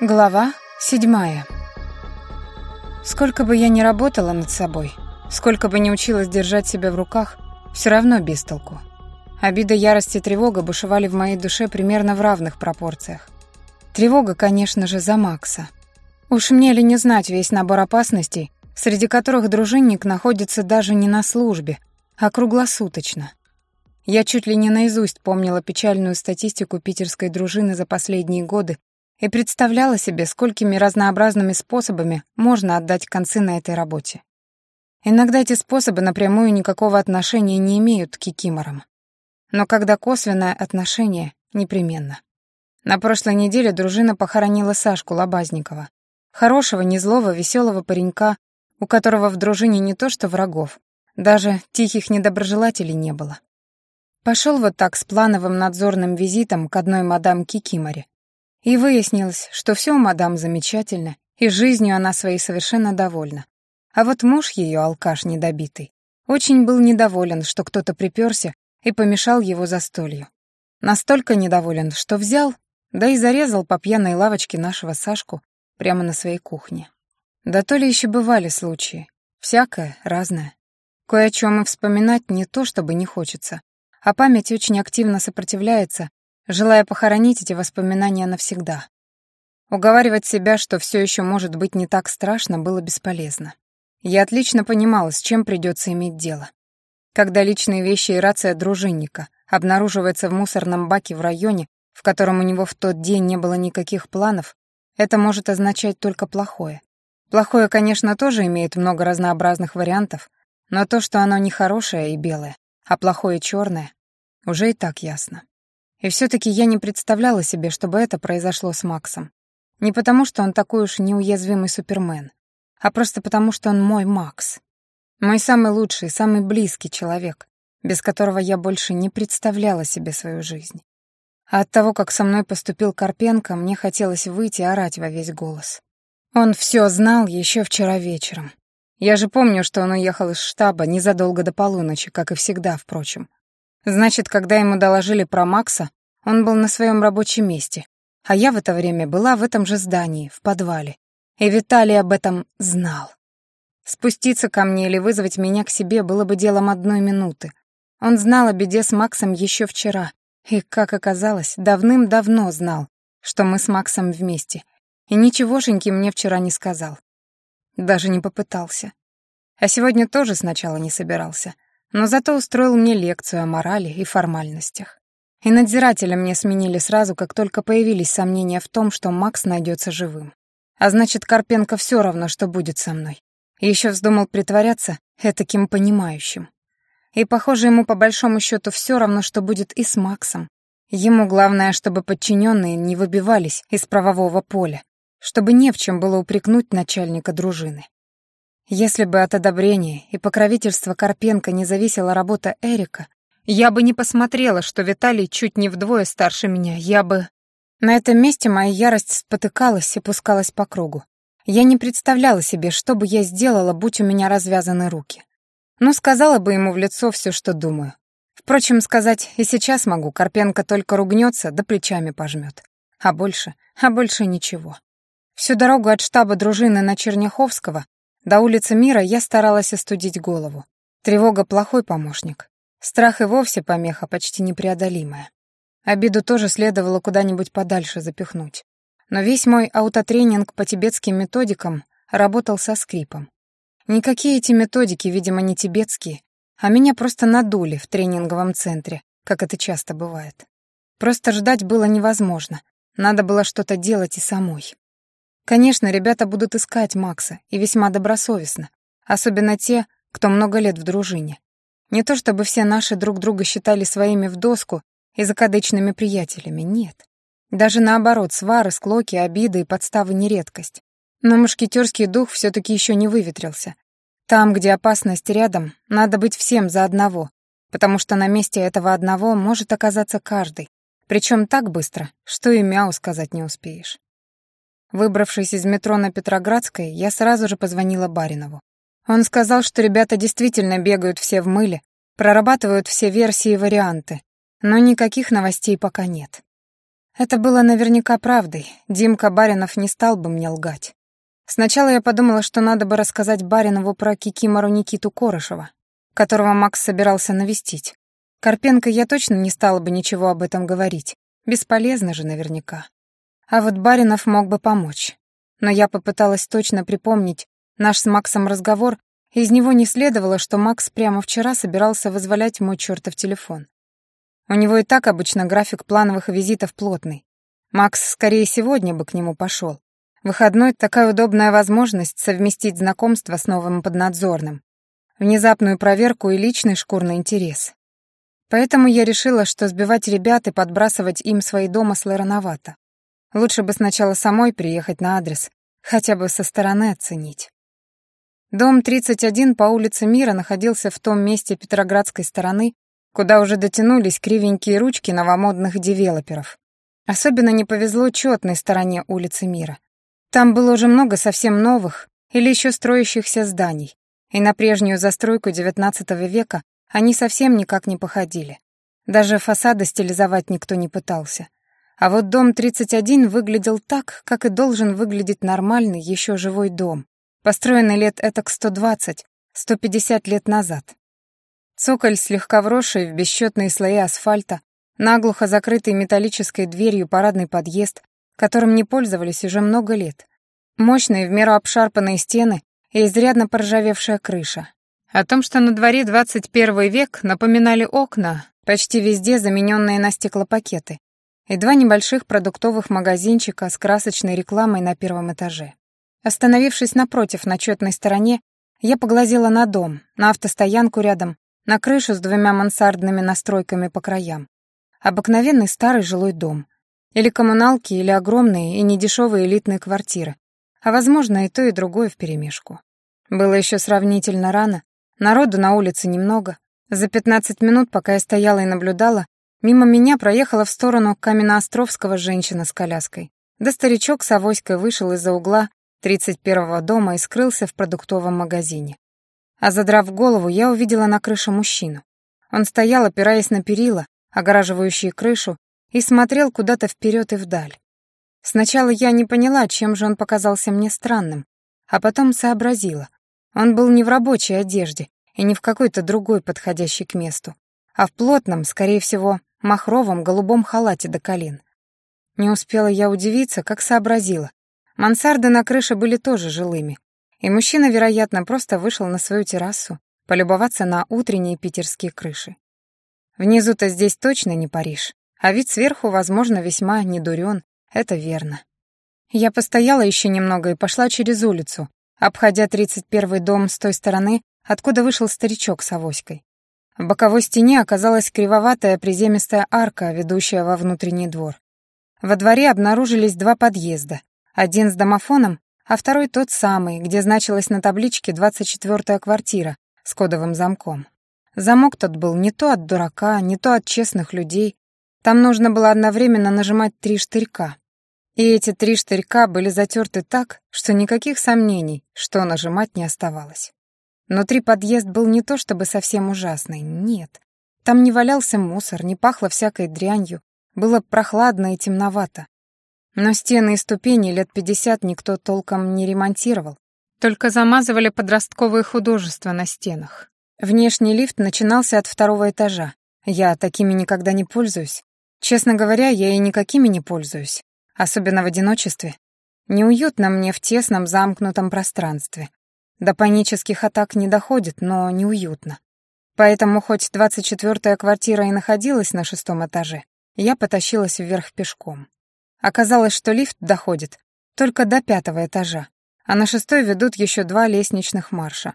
Глава седьмая. Сколько бы я ни работала над собой, сколько бы ни училась держать себя в руках, все равно без толку. Обида, ярость и тревога бушевали в моей душе примерно в равных пропорциях. Тревога, конечно же, за Макса. Уж мне ли не знать весь набор опасностей, среди которых дружинник находится даже не на службе, а круглосуточно. Я чуть ли не наизусть помнила печальную статистику питерской дружины за последние годы и представляла себе, сколькими разнообразными способами можно отдать концы на этой работе. Иногда эти способы напрямую никакого отношения не имеют к кикиморам. Но когда косвенное отношение — непременно. На прошлой неделе дружина похоронила Сашку Лобазникова. Хорошего, незлого, веселого паренька, у которого в дружине не то что врагов, даже тихих недоброжелателей не было. Пошел вот так с плановым надзорным визитом к одной мадам Кикиморе, и выяснилось, что все у мадам замечательно, и жизнью она своей совершенно довольна. А вот муж ее, алкаш недобитый, очень был недоволен, что кто-то приперся и помешал его застолью. Настолько недоволен, что взял, да и зарезал по пьяной лавочке нашего Сашку прямо на своей кухне. Да то ли еще бывали случаи. Всякое, разное. Кое о чем и вспоминать не то, чтобы не хочется, а память очень активно сопротивляется желая похоронить эти воспоминания навсегда. Уговаривать себя, что все еще может быть не так страшно, было бесполезно. Я отлично понимала, с чем придется иметь дело. Когда личные вещи и рация дружинника обнаруживаются в мусорном баке в районе, в котором у него в тот день не было никаких планов, это может означать только плохое. Плохое, конечно, тоже имеет много разнообразных вариантов, но то, что оно не хорошее и белое, а плохое черное, уже и так ясно. И все-таки я не представляла себе, чтобы это произошло с Максом. Не потому, что он такой уж неуязвимый супермен, а просто потому, что он мой Макс. Мой самый лучший, самый близкий человек, без которого я больше не представляла себе свою жизнь. А от того, как со мной поступил Карпенко, мне хотелось выйти и орать во весь голос. Он все знал еще вчера вечером. Я же помню, что он уехал из штаба незадолго до полуночи, как и всегда, впрочем. Значит, когда ему доложили про Макса, он был на своем рабочем месте, а я в это время была в этом же здании, в подвале. И Виталий об этом знал. Спуститься ко мне или вызвать меня к себе было бы делом одной минуты. Он знал о беде с Максом еще вчера, и, как оказалось, давным-давно знал, что мы с Максом вместе, и ничегошеньки мне вчера не сказал. Даже не попытался. А сегодня тоже сначала не собирался — но зато устроил мне лекцию о морали и формальностях. И надзирателя мне сменили сразу, как только появились сомнения в том, что Макс найдется живым. А значит, Карпенко все равно, что будет со мной. еще вздумал притворяться этаким понимающим. И, похоже, ему по большому счету все равно, что будет и с Максом. Ему главное, чтобы подчиненные не выбивались из правового поля, чтобы не в чем было упрекнуть начальника дружины. Если бы от одобрения и покровительства Карпенко не зависела работа Эрика, я бы не посмотрела, что Виталий чуть не вдвое старше меня, я бы... На этом месте моя ярость спотыкалась и пускалась по кругу. Я не представляла себе, что бы я сделала, будь у меня развязаны руки. Ну, сказала бы ему в лицо все, что думаю. Впрочем, сказать и сейчас могу, Карпенко только ругнется, да плечами пожмет. А больше, а больше ничего. Всю дорогу от штаба дружины на Черняховского до улицы Мира я старалась остудить голову. Тревога — плохой помощник. Страх и вовсе помеха почти непреодолимая. Обиду тоже следовало куда-нибудь подальше запихнуть. Но весь мой аутотренинг по тибетским методикам работал со скрипом. Никакие эти методики, видимо, не тибетские, а меня просто надули в тренинговом центре, как это часто бывает. Просто ждать было невозможно. Надо было что-то делать и самой. Конечно, ребята будут искать Макса, и весьма добросовестно, особенно те, кто много лет в дружине. Не то чтобы все наши друг друга считали своими в доску и закадычными приятелями, нет. Даже наоборот, свары, склоки, обиды и подставы не редкость. Но мушкетерский дух все-таки еще не выветрился. Там, где опасность рядом, надо быть всем за одного, потому что на месте этого одного может оказаться каждый, причем так быстро, что и мяу сказать не успеешь. Выбравшись из метро на Петроградской, я сразу же позвонила Баринову. Он сказал, что ребята действительно бегают все в мыле, прорабатывают все версии и варианты, но никаких новостей пока нет. Это было наверняка правдой, Димка Баринов не стал бы мне лгать. Сначала я подумала, что надо бы рассказать Баринову про Кикимору Никиту Корышева, которого Макс собирался навестить. Карпенко я точно не стала бы ничего об этом говорить. Бесполезно же наверняка. А вот Баринов мог бы помочь. Но я попыталась точно припомнить наш с Максом разговор, и из него не следовало, что Макс прямо вчера собирался вызволять мой чертов телефон. У него и так обычно график плановых визитов плотный. Макс скорее сегодня бы к нему пошел. Выходной — такая удобная возможность совместить знакомство с новым поднадзорным, внезапную проверку и личный шкурный интерес. Поэтому я решила, что сбивать ребят и подбрасывать им свои домыслы рановато. Лучше бы сначала самой приехать на адрес, хотя бы со стороны оценить. Дом 31 по улице Мира находился в том месте Петроградской стороны, куда уже дотянулись кривенькие ручки новомодных девелоперов. Особенно не повезло четной стороне улицы Мира. Там было уже много совсем новых или еще строящихся зданий, и на прежнюю застройку XIX века они совсем никак не походили. Даже фасады стилизовать никто не пытался. А вот дом 31 выглядел так, как и должен выглядеть нормальный, еще живой дом, построенный лет этак 120, 150 лет назад. Цоколь, слегка вросший в бесчетные слои асфальта, наглухо закрытый металлической дверью парадный подъезд, которым не пользовались уже много лет. Мощные, в меру обшарпанные стены и изрядно поржавевшая крыша, о том, что на дворе 21 век, напоминали окна, почти везде замененные на стеклопакеты, и два небольших продуктовых магазинчика с красочной рекламой на первом этаже. Остановившись напротив на четной стороне, я поглазела на дом, на автостоянку рядом, на крышу с двумя мансардными настройками по краям. Обыкновенный старый жилой дом. Или коммуналки, или огромные и недешевые элитные квартиры. А возможно, и то, и другое вперемешку. Было еще сравнительно рано, Народу на улице немного. За 15 минут, пока я стояла и наблюдала, мимо меня проехала в сторону Каменноостровского женщина с коляской. Да старичок с авоськой вышел из-за угла 31-го дома и скрылся в продуктовом магазине. А задрав голову, я увидела на крыше мужчину. Он стоял, опираясь на перила, огораживающие крышу, и смотрел куда-то вперед и вдаль. Сначала я не поняла, чем же он показался мне странным, а потом сообразила. Он был не в рабочей одежде и не в какой-то другой подходящей к месту, а в плотном, скорее всего, махровом голубом халате до колен. Не успела я удивиться, как сообразила. Мансарды на крыше были тоже жилыми, и мужчина, вероятно, просто вышел на свою террасу полюбоваться на утренние питерские крыши. Внизу-то здесь точно не Париж, а вид сверху, возможно, весьма недурен, это верно. Я постояла еще немного и пошла через улицу, обходя 31-й дом с той стороны, откуда вышел старичок с авоськой. В боковой стене оказалась кривоватая приземистая арка, ведущая во внутренний двор. Во дворе обнаружились два подъезда, один с домофоном, а второй тот самый, где значилась на табличке 24-я квартира с кодовым замком. Замок тот был не то от дурака, не то от честных людей. Там нужно было одновременно нажимать три штырька, и эти три штырька были затерты так, что никаких сомнений, что нажимать не оставалось. Внутри подъезд был не то чтобы совсем ужасный, нет. Там не валялся мусор, не пахло всякой дрянью, было прохладно и темновато. Но стены и ступени лет пятьдесят никто толком не ремонтировал, только замазывали подростковые художества на стенах. Внешний лифт начинался от второго этажа. Я такими никогда не пользуюсь. Честно говоря, я и никакими не пользуюсь особенно в одиночестве. Неуютно мне в тесном замкнутом пространстве. До панических атак не доходит, но неуютно. Поэтому хоть двадцать четвертая квартира и находилась на шестом этаже, я потащилась вверх пешком. Оказалось, что лифт доходит только до пятого этажа, а на шестой ведут еще два лестничных марша.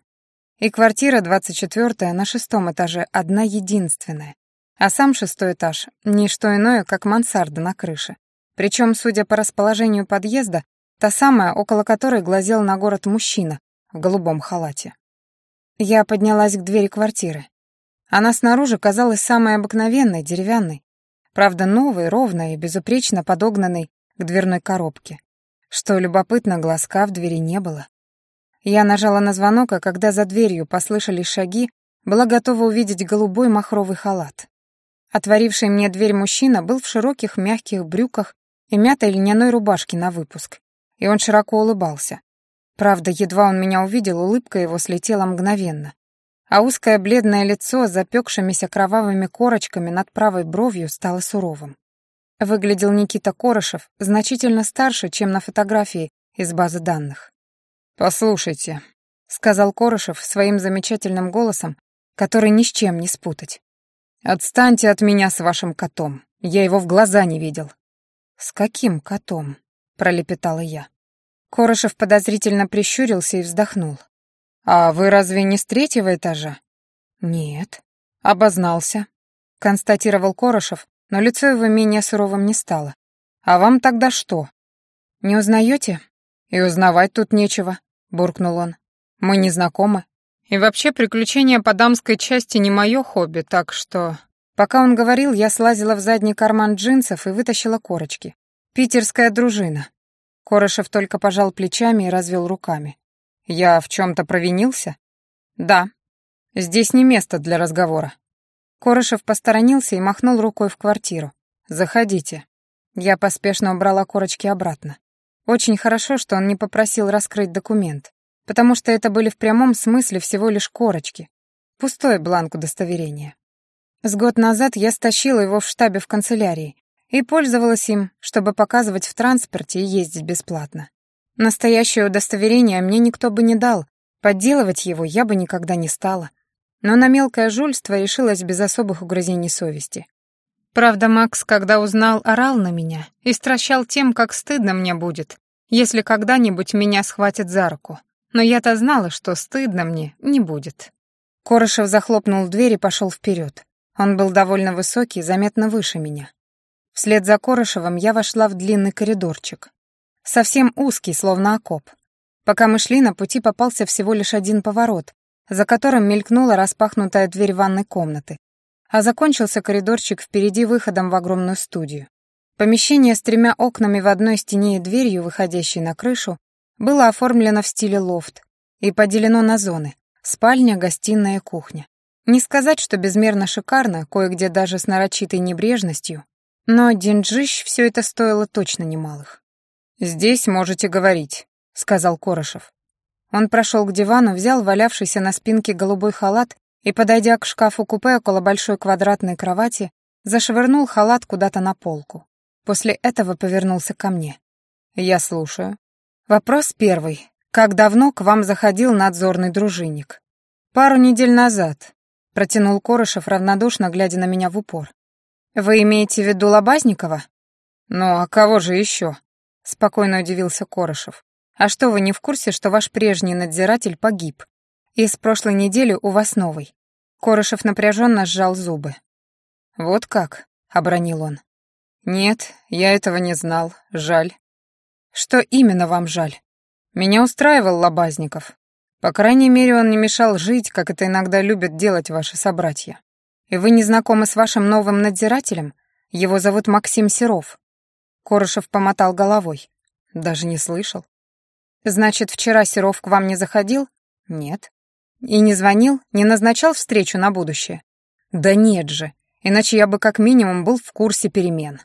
И квартира двадцать четвертая на шестом этаже одна единственная, а сам шестой этаж — не что иное, как мансарда на крыше. Причем, судя по расположению подъезда, та самая, около которой глазел на город мужчина в голубом халате. Я поднялась к двери квартиры. Она снаружи казалась самой обыкновенной, деревянной. Правда, новой, ровной и безупречно подогнанной к дверной коробке. Что любопытно, глазка в двери не было. Я нажала на звонок, а когда за дверью послышались шаги, была готова увидеть голубой махровый халат. Отворивший мне дверь мужчина был в широких мягких брюках и мятой льняной рубашки на выпуск, и он широко улыбался. Правда, едва он меня увидел, улыбка его слетела мгновенно, а узкое бледное лицо с запекшимися кровавыми корочками над правой бровью стало суровым. Выглядел Никита Корошев значительно старше, чем на фотографии из базы данных. «Послушайте», — сказал Корошев своим замечательным голосом, который ни с чем не спутать. «Отстаньте от меня с вашим котом. Я его в глаза не видел». «С каким котом?» — пролепетала я. Корошев подозрительно прищурился и вздохнул. «А вы разве не с третьего этажа?» «Нет». «Обознался», — констатировал Корошев, но лицо его менее суровым не стало. «А вам тогда что?» «Не узнаете?» «И узнавать тут нечего», — буркнул он. «Мы не знакомы. И вообще приключения по дамской части не мое хобби, так что...» Пока он говорил, я слазила в задний карман джинсов и вытащила корочки. «Питерская дружина». Корошев только пожал плечами и развел руками. «Я в чем-то провинился?» «Да. Здесь не место для разговора». Корошев посторонился и махнул рукой в квартиру. «Заходите». Я поспешно убрала корочки обратно. Очень хорошо, что он не попросил раскрыть документ, потому что это были в прямом смысле всего лишь корочки. Пустой бланк удостоверения. С год назад я стащила его в штабе в канцелярии и пользовалась им, чтобы показывать в транспорте и ездить бесплатно. Настоящее удостоверение мне никто бы не дал, подделывать его я бы никогда не стала. Но на мелкое жульство решилась без особых угрызений совести. Правда, Макс, когда узнал, орал на меня и стращал тем, как стыдно мне будет, если когда-нибудь меня схватят за руку. Но я-то знала, что стыдно мне не будет. Корошев захлопнул дверь и пошел вперед. Он был довольно высокий, заметно выше меня. Вслед за Корошевым я вошла в длинный коридорчик. Совсем узкий, словно окоп. Пока мы шли, на пути попался всего лишь один поворот, за которым мелькнула распахнутая дверь ванной комнаты. А закончился коридорчик впереди выходом в огромную студию. Помещение с тремя окнами в одной стене и дверью, выходящей на крышу, было оформлено в стиле лофт и поделено на зоны — спальня, гостиная, кухня. Не сказать, что безмерно шикарно, кое-где даже с нарочитой небрежностью, но деньжищ все это стоило точно немалых. «Здесь можете говорить», — сказал Корошев. Он прошел к дивану, взял валявшийся на спинке голубой халат и, подойдя к шкафу-купе около большой квадратной кровати, зашвырнул халат куда-то на полку. После этого повернулся ко мне. «Я слушаю». Вопрос первый. Как давно к вам заходил надзорный дружинник? Пару недель назад, протянул Корошев равнодушно, глядя на меня в упор. Вы имеете в виду Лобазникова? Ну, а кого же еще? Спокойно удивился Корошев. А что, вы не в курсе, что ваш прежний надзиратель погиб? И с прошлой недели у вас новый. Корошев напряженно сжал зубы. Вот как? обронил он. Нет, я этого не знал. Жаль. Что именно вам жаль? Меня устраивал Лобазников. По крайней мере, он не мешал жить, как это иногда любят делать ваши собратья. И вы не знакомы с вашим новым надзирателем? Его зовут Максим Серов. Корошев помотал головой. Даже не слышал. Значит, вчера Серов к вам не заходил? Нет. И не звонил, не назначал встречу на будущее? Да нет же, иначе я бы как минимум был в курсе перемен.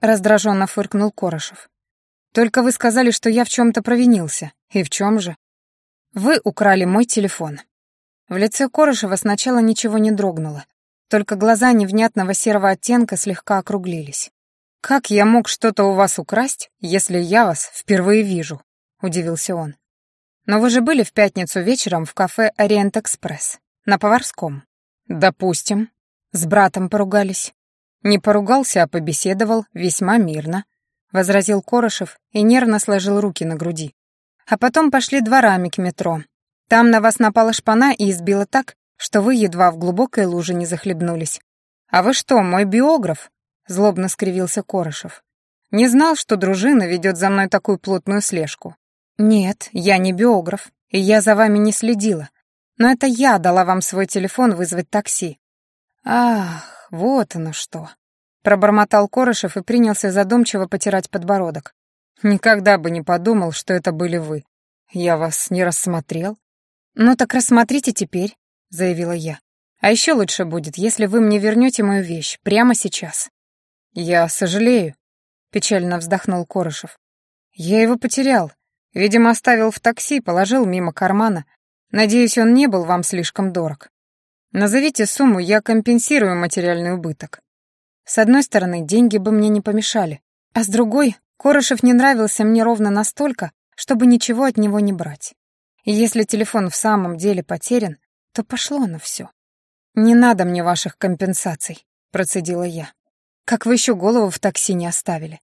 Раздраженно фыркнул Корошев. Только вы сказали, что я в чем-то провинился. И в чем же? Вы украли мой телефон. В лице Корошева сначала ничего не дрогнуло, только глаза невнятного серого оттенка слегка округлились. «Как я мог что-то у вас украсть, если я вас впервые вижу?» — удивился он. «Но вы же были в пятницу вечером в кафе «Ориент Экспресс» на Поварском?» «Допустим». С братом поругались. Не поругался, а побеседовал весьма мирно, — возразил Корошев и нервно сложил руки на груди. А потом пошли дворами к метро. Там на вас напала шпана и избила так, что вы едва в глубокой луже не захлебнулись. А вы что, мой биограф? Злобно скривился Корошев. Не знал, что дружина ведет за мной такую плотную слежку. Нет, я не биограф, и я за вами не следила. Но это я дала вам свой телефон вызвать такси. Ах, вот оно что. Пробормотал Корошев и принялся задумчиво потирать подбородок. Никогда бы не подумал, что это были вы. Я вас не рассмотрел. Ну так рассмотрите теперь, заявила я. А еще лучше будет, если вы мне вернете мою вещь прямо сейчас. Я сожалею. — печально вздохнул Корышев. «Я его потерял. Видимо, оставил в такси, положил мимо кармана. Надеюсь, он не был вам слишком дорог. Назовите сумму, я компенсирую материальный убыток. С одной стороны, деньги бы мне не помешали, а с другой, Корышев не нравился мне ровно настолько, чтобы ничего от него не брать. И если телефон в самом деле потерян, то пошло на все. «Не надо мне ваших компенсаций», — процедила я. «Как вы еще голову в такси не оставили?»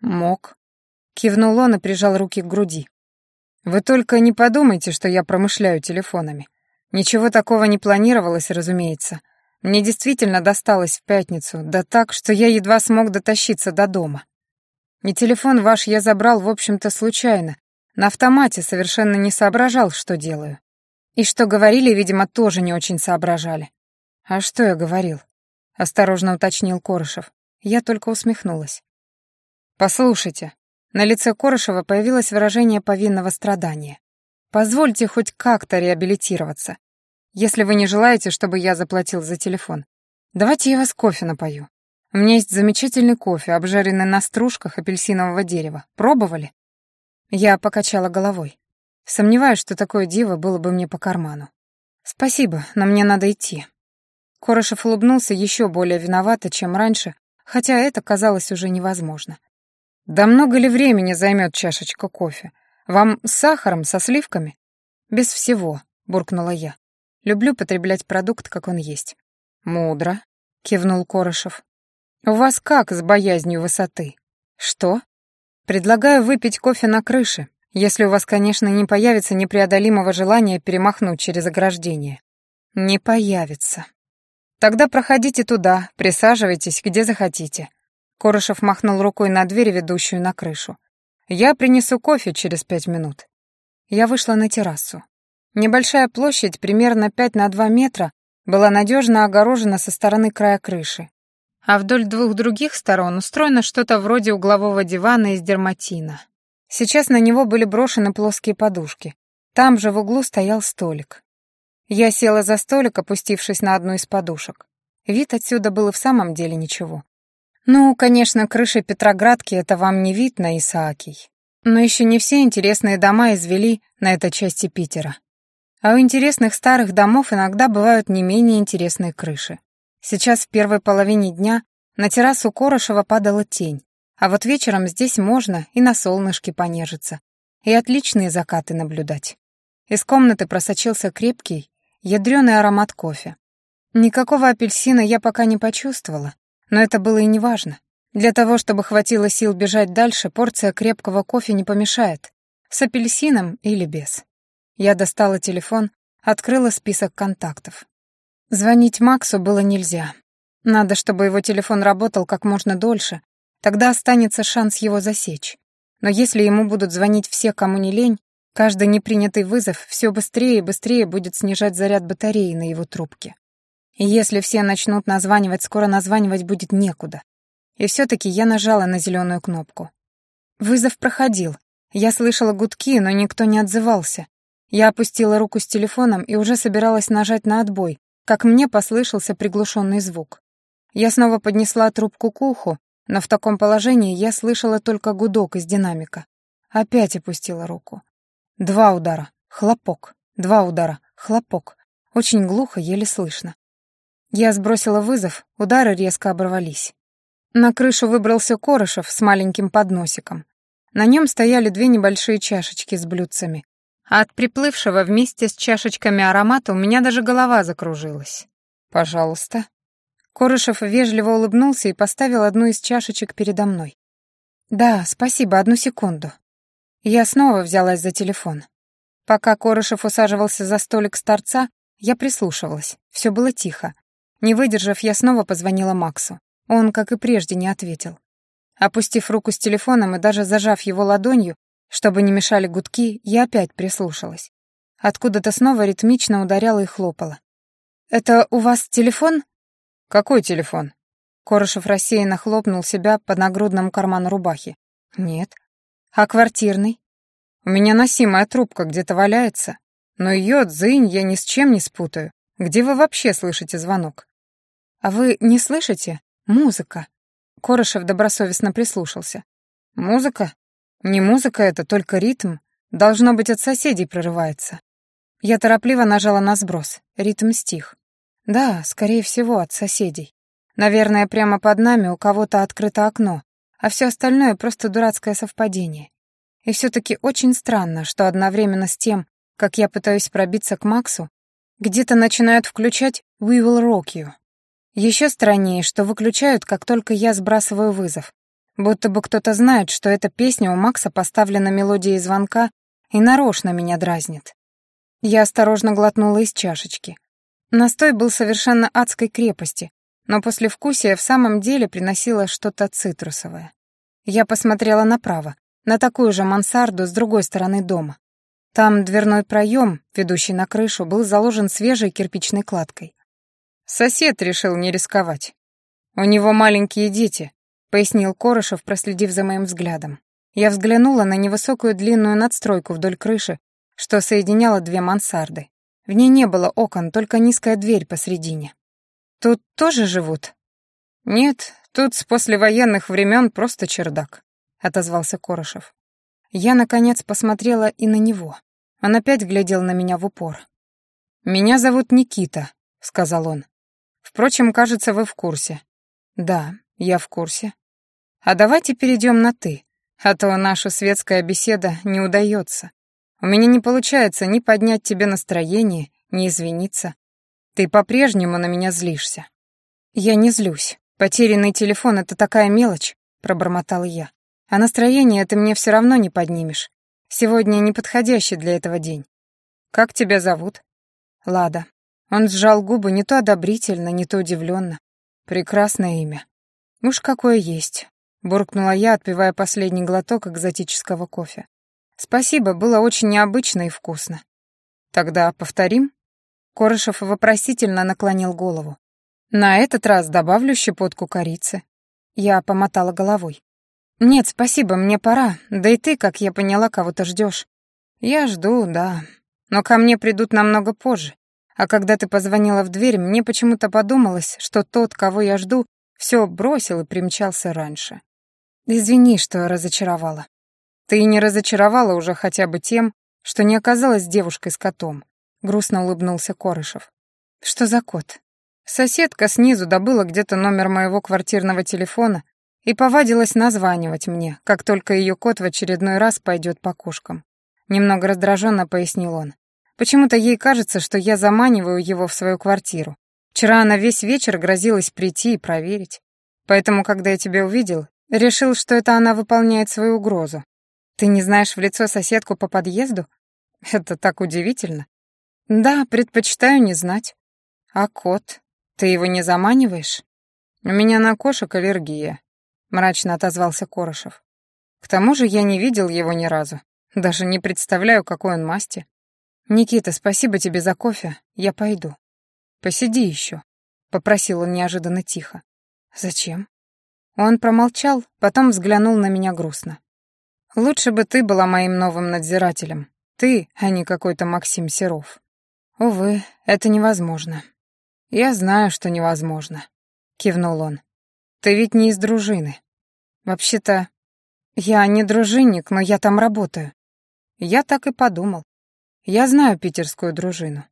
«Мог». Кивнул он и прижал руки к груди. «Вы только не подумайте, что я промышляю телефонами. Ничего такого не планировалось, разумеется. Мне действительно досталось в пятницу, да так, что я едва смог дотащиться до дома. И телефон ваш я забрал, в общем-то, случайно. На автомате совершенно не соображал, что делаю. И что говорили, видимо, тоже не очень соображали. «А что я говорил?» — осторожно уточнил Корышев. Я только усмехнулась. «Послушайте». На лице Корышева появилось выражение повинного страдания. «Позвольте хоть как-то реабилитироваться. Если вы не желаете, чтобы я заплатил за телефон, давайте я вас кофе напою. У меня есть замечательный кофе, обжаренный на стружках апельсинового дерева. Пробовали?» Я покачала головой. Сомневаюсь, что такое диво было бы мне по карману. «Спасибо, но мне надо идти». Корошев улыбнулся еще более виновато, чем раньше, хотя это казалось уже невозможно. «Да много ли времени займет чашечка кофе? Вам с сахаром, со сливками?» «Без всего», — буркнула я. Люблю потреблять продукт, как он есть». «Мудро», — кивнул Корошев. «У вас как с боязнью высоты?» «Что?» «Предлагаю выпить кофе на крыше, если у вас, конечно, не появится непреодолимого желания перемахнуть через ограждение». «Не появится». «Тогда проходите туда, присаживайтесь, где захотите». Корошев махнул рукой на дверь, ведущую на крышу. «Я принесу кофе через пять минут». Я вышла на террасу. Небольшая площадь, примерно 5 на 2 метра, была надежно огорожена со стороны края крыши. А вдоль двух других сторон устроено что-то вроде углового дивана из дерматина. Сейчас на него были брошены плоские подушки. Там же в углу стоял столик. Я села за столик, опустившись на одну из подушек. Вид отсюда был в самом деле ничего. Ну, конечно, крыша Петроградки — это вам не вид на Исаакий. Но еще не все интересные дома извели на этой части Питера. А у интересных старых домов иногда бывают не менее интересные крыши. Сейчас в первой половине дня на террасу Корошева падала тень, а вот вечером здесь можно и на солнышке понежиться, и отличные закаты наблюдать. Из комнаты просочился крепкий, ядреный аромат кофе. Никакого апельсина я пока не почувствовала, но это было и не важно. Для того, чтобы хватило сил бежать дальше, порция крепкого кофе не помешает, с апельсином или без. Я достала телефон, открыла список контактов. Звонить Максу было нельзя. Надо, чтобы его телефон работал как можно дольше, тогда останется шанс его засечь. Но если ему будут звонить все, кому не лень, каждый непринятый вызов все быстрее и быстрее будет снижать заряд батареи на его трубке. И если все начнут названивать, скоро названивать будет некуда. И все-таки я нажала на зеленую кнопку. Вызов проходил. Я слышала гудки, но никто не отзывался. Я опустила руку с телефоном и уже собиралась нажать на отбой, как мне послышался приглушенный звук. Я снова поднесла трубку к уху, но в таком положении я слышала только гудок из динамика. Опять опустила руку. Два удара, хлопок, два удара, хлопок. Очень глухо, еле слышно. Я сбросила вызов, удары резко оборвались. На крышу выбрался Корошев с маленьким подносиком. На нем стояли две небольшие чашечки с блюдцами, а от приплывшего вместе с чашечками аромата у меня даже голова закружилась. «Пожалуйста». Корышев вежливо улыбнулся и поставил одну из чашечек передо мной. «Да, спасибо, одну секунду». Я снова взялась за телефон. Пока Корышев усаживался за столик с торца, я прислушивалась. Все было тихо. Не выдержав, я снова позвонила Максу. Он, как и прежде, не ответил. Опустив руку с телефоном и даже зажав его ладонью, чтобы не мешали гудки, я опять прислушалась. Откуда-то снова ритмично ударяла и хлопала. «Это у вас телефон?» «Какой телефон?» Корошев рассеянно хлопнул себя по нагрудному карману рубахи. «Нет». «А квартирный?» «У меня носимая трубка где-то валяется, но ее дзынь я ни с чем не спутаю. Где вы вообще слышите звонок?» «А вы не слышите? Музыка». Корошев добросовестно прислушался. «Музыка? Не музыка это, только ритм. Должно быть, от соседей прорывается». Я торопливо нажала на сброс. Ритм стих. Да, скорее всего, от соседей. Наверное, прямо под нами у кого-то открыто окно, а все остальное просто дурацкое совпадение. И все-таки очень странно, что одновременно с тем, как я пытаюсь пробиться к Максу, где-то начинают включать «We will rock you». Еще страннее, что выключают, как только я сбрасываю вызов. Будто бы кто-то знает, что эта песня у Макса поставлена мелодией звонка и нарочно меня дразнит. Я осторожно глотнула из чашечки. Настой был совершенно адской крепости, но после вкусия в самом деле приносило что-то цитрусовое. Я посмотрела направо, на такую же мансарду с другой стороны дома. Там дверной проем, ведущий на крышу, был заложен свежей кирпичной кладкой. Сосед решил не рисковать. У него маленькие дети, пояснил Корошев, проследив за моим взглядом. Я взглянула на невысокую длинную надстройку вдоль крыши, что соединяла две мансарды. В ней не было окон, только низкая дверь посредине. Тут тоже живут? Нет, тут с послевоенных времен просто чердак, отозвался Корошев. Я, наконец, посмотрела и на него. Он опять глядел на меня в упор. «Меня зовут Никита», — сказал он. «Впрочем, кажется, вы в курсе». «Да, я в курсе». «А давайте перейдем на «ты», а то наша светская беседа не удается. У меня не получается ни поднять тебе настроение, ни извиниться. Ты по-прежнему на меня злишься». «Я не злюсь. Потерянный телефон — это такая мелочь», — пробормотал я. «А настроение ты мне все равно не поднимешь. Сегодня неподходящий для этого день. Как тебя зовут? Лада. Он сжал губы не то одобрительно, не то удивленно. Прекрасное имя. Уж какое есть. Буркнула я, отпивая последний глоток экзотического кофе. Спасибо, было очень необычно и вкусно. Тогда повторим? Корышев вопросительно наклонил голову. На этот раз добавлю щепотку корицы. Я помотала головой. «Нет, спасибо, мне пора. Да и ты, как я поняла, кого-то ждешь. «Я жду, да. Но ко мне придут намного позже. А когда ты позвонила в дверь, мне почему-то подумалось, что тот, кого я жду, все бросил и примчался раньше. Извини, что разочаровала. Ты не разочаровала уже хотя бы тем, что не оказалась девушкой с котом», — грустно улыбнулся Корышев. «Что за кот?» Соседка снизу добыла где-то номер моего квартирного телефона и повадилась названивать мне, как только ее кот в очередной раз пойдет по кошкам. Немного раздраженно пояснил он. Почему-то ей кажется, что я заманиваю его в свою квартиру. Вчера она весь вечер грозилась прийти и проверить. Поэтому, когда я тебя увидел, решил, что это она выполняет свою угрозу. Ты не знаешь в лицо соседку по подъезду? Это так удивительно. Да, предпочитаю не знать. А кот? Ты его не заманиваешь? У меня на кошек аллергия, — мрачно отозвался Корошев. «К тому же я не видел его ни разу. Даже не представляю, какой он масти. Никита, спасибо тебе за кофе. Я пойду. Посиди еще», — попросил он неожиданно тихо. «Зачем?» Он промолчал, потом взглянул на меня грустно. «Лучше бы ты была моим новым надзирателем. Ты, а не какой-то Максим Серов». «Увы, это невозможно». «Я знаю, что невозможно», — кивнул он. Ты ведь не из дружины. Вообще-то, я не дружинник, но я там работаю. Я так и подумал. Я знаю питерскую дружину.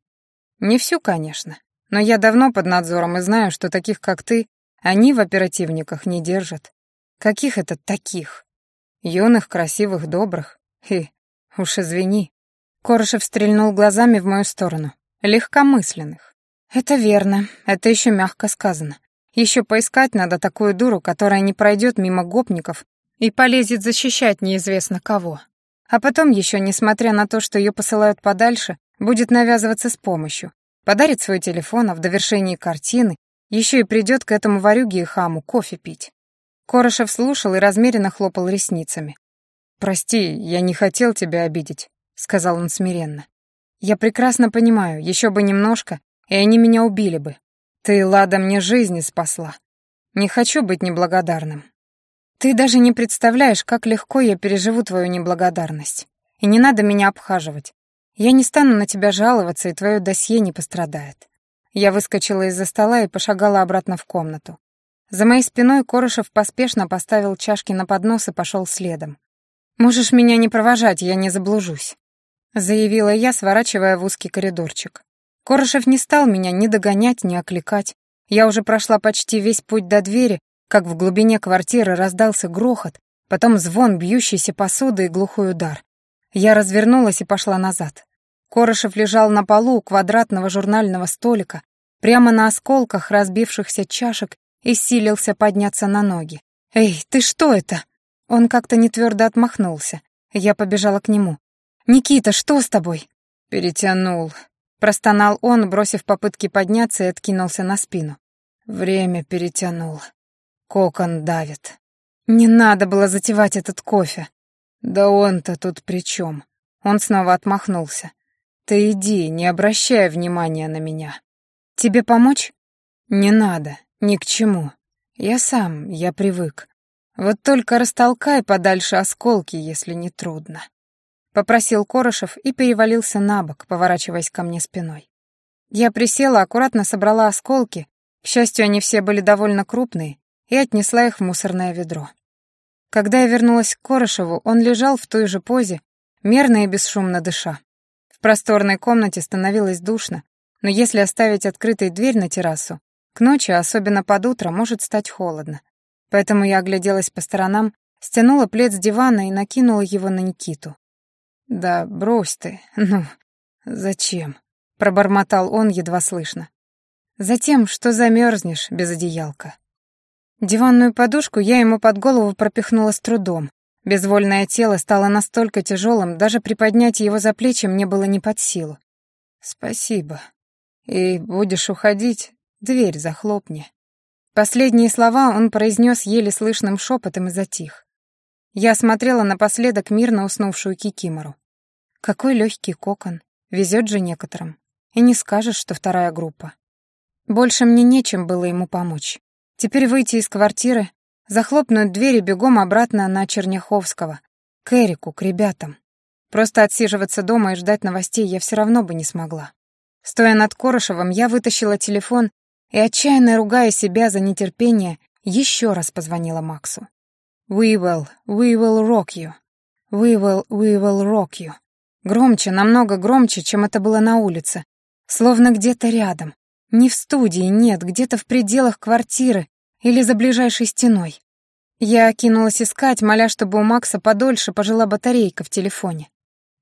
Не всю, конечно, но я давно под надзором и знаю, что таких, как ты, они в оперативниках не держат. Каких это таких? Юных, красивых, добрых. И, уж извини. Корошев стрельнул глазами в мою сторону. Легкомысленных. Это верно, это еще мягко сказано. Еще поискать надо такую дуру, которая не пройдет мимо гопников и полезет защищать неизвестно кого. А потом еще, несмотря на то, что ее посылают подальше, будет навязываться с помощью. Подарит свой телефон, а в довершении картины еще и придет к этому варюге и хаму кофе пить. Корошев слушал и размеренно хлопал ресницами. «Прости, я не хотел тебя обидеть», — сказал он смиренно. «Я прекрасно понимаю, еще бы немножко, и они меня убили бы. Ты, Лада, мне жизни спасла. Не хочу быть неблагодарным. Ты даже не представляешь, как легко я переживу твою неблагодарность. И не надо меня обхаживать. Я не стану на тебя жаловаться, и твое досье не пострадает. Я выскочила из-за стола и пошагала обратно в комнату. За моей спиной Корошев поспешно поставил чашки на поднос и пошел следом. «Можешь меня не провожать, я не заблужусь», — заявила я, сворачивая в узкий коридорчик. Корошев не стал меня ни догонять, ни окликать. Я уже прошла почти весь путь до двери, как в глубине квартиры раздался грохот, потом звон бьющейся посуды и глухой удар. Я развернулась и пошла назад. Корошев лежал на полу у квадратного журнального столика, прямо на осколках разбившихся чашек и силился подняться на ноги. «Эй, ты что это?» Он как-то нетвердо отмахнулся. Я побежала к нему. «Никита, что с тобой?» «Перетянул», — простонал он, бросив попытки подняться и откинулся на спину. «Время перетянул. Кокон давит». «Не надо было затевать этот кофе». «Да он-то тут при чем?» Он снова отмахнулся. «Ты иди, не обращай внимания на меня». «Тебе помочь?» «Не надо, ни к чему. Я сам, я привык. Вот только растолкай подальше осколки, если не трудно. Попросил Корошев и перевалился на бок, поворачиваясь ко мне спиной. Я присела, аккуратно собрала осколки, к счастью, они все были довольно крупные, и отнесла их в мусорное ведро. Когда я вернулась к Корошеву, он лежал в той же позе, мерно и бесшумно дыша. В просторной комнате становилось душно, но если оставить открытой дверь на террасу, к ночи, особенно под утро, может стать холодно. Поэтому я огляделась по сторонам, стянула плед с дивана и накинула его на Никиту. «Да брось ты, ну, зачем?» — пробормотал он едва слышно. «Затем, что замерзнешь без одеялка». Диванную подушку я ему под голову пропихнула с трудом. Безвольное тело стало настолько тяжелым, даже приподнять его за плечи мне было не под силу. «Спасибо. И будешь уходить, дверь захлопни». Последние слова он произнес еле слышным шепотом и затих. Я смотрела напоследок мирно уснувшую Кикимору. Какой легкий кокон, везет же некоторым. И не скажешь, что вторая группа. Больше мне нечем было ему помочь. Теперь выйти из квартиры, захлопнуть дверь и бегом обратно на Черняховского, к Эрику, к ребятам. Просто отсиживаться дома и ждать новостей я все равно бы не смогла. Стоя над Корошевым, я вытащила телефон и, отчаянно ругая себя за нетерпение, еще раз позвонила Максу. «We will, we will rock you. We will, we will rock you». Громче, намного громче, чем это было на улице. Словно где-то рядом. Не в студии, нет, где-то в пределах квартиры или за ближайшей стеной. Я кинулась искать, моля, чтобы у Макса подольше пожила батарейка в телефоне.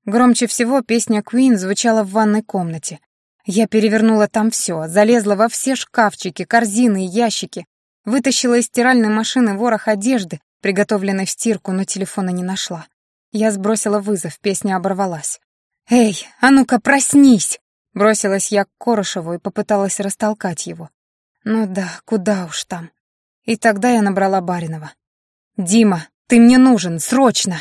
Громче всего песня Queen звучала в ванной комнате. Я перевернула там все, залезла во все шкафчики, корзины и ящики, вытащила из стиральной машины ворох одежды, приготовленной в стирку, но телефона не нашла. Я сбросила вызов, песня оборвалась. «Эй, а ну-ка проснись!» Бросилась я к Корошеву и попыталась растолкать его. Ну да, куда уж там. И тогда я набрала Баринова. «Дима, ты мне нужен, срочно!»